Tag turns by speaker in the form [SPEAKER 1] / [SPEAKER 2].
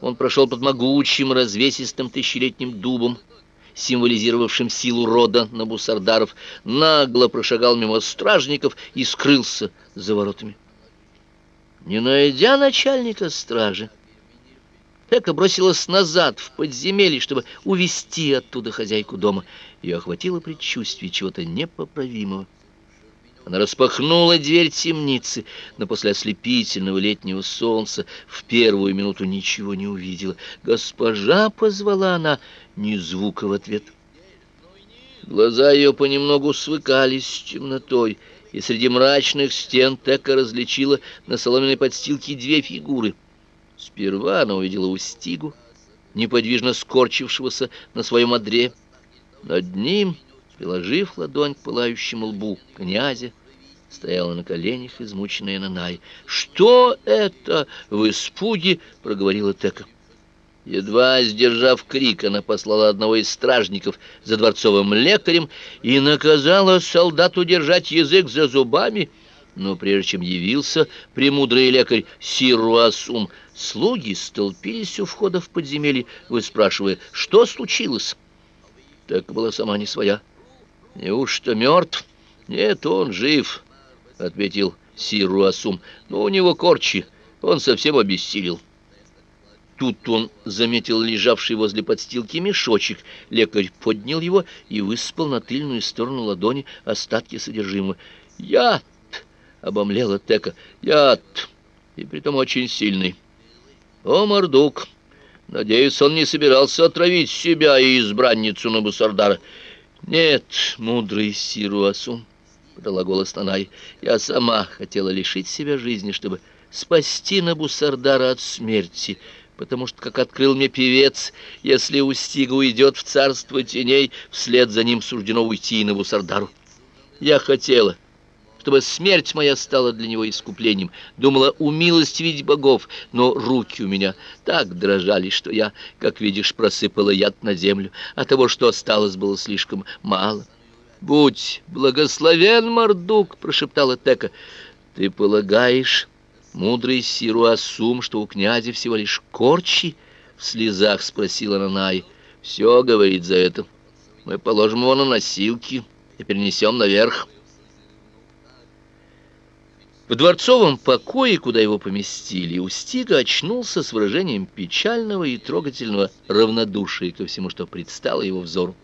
[SPEAKER 1] Он прошел под могучим развесистым тысячелетним дубом, символизировавшим силу рода Набусардаров, нагло прошагал мимо стражников и скрылся за воротами. Не найдя начальника стражи, Эка бросилась назад в подземелье, чтобы увести оттуда хозяйку дома. Ее охватило предчувствие чего-то непоправимого. Она распахнула дверь темницы, но после ослепительного летнего солнца в первую минуту ничего не увидела. «Госпожа!» — позвала она, ни звука в ответ. Глаза ее понемногу свыкались с темнотой, и среди мрачных стен Тека различила на соломенной подстилке две фигуры. Сперва она увидела Устигу, неподвижно скорчившегося на своем одре. Над ним приложив ладонь к пылающему лбу князя, стояла на коленях измученная Нанай. «Что это?» — в испуге проговорила Тека. Едва сдержав крик, она послала одного из стражников за дворцовым лекарем и наказала солдату держать язык за зубами. Но прежде чем явился премудрый лекарь Сируасум, слуги столпились у входа в подземелье, выспрашивая, что случилось. Так была сама не своя. Неужто мертв? Нет, он жив, — ответил Сируасум. Но у него корчи, он совсем обессилел. Тут он заметил лежавший возле подстилки мешочек. Лекарь поднял его и высыпал на тыльную сторону ладони остатки содержимого. «Яд!» — обомлела Тека. «Яд! И притом очень сильный. О, Мордук! Надеюсь, он не собирался отравить себя и избранницу Набусардара. «Нет, мудрый Сируасум», — подала голос Нанай, — «я сама хотела лишить себя жизни, чтобы спасти Набусардара от смерти, потому что, как открыл мне певец, если Устига уйдет в царство теней, вслед за ним суждено уйти и Набусардару. Я хотела...» чтобы смерть моя стала для него искуплением. Думала умилостивить богов, но руки у меня так дрожали, что я, как видишь, просыпала яд на землю, а того, что осталось, было слишком мало. «Будь благословен, Мордук!» — прошептала Тека. «Ты полагаешь, мудрый Сируасум, что у князя всего лишь корчи?» — в слезах спросила Нанай. «Все говорит за это. Мы положим его на носилки и перенесем наверх». В дворцовом покое, куда его поместили, Устига очнулся с выражением печального и трогательного равнодушия ко всему, что предстало его взору.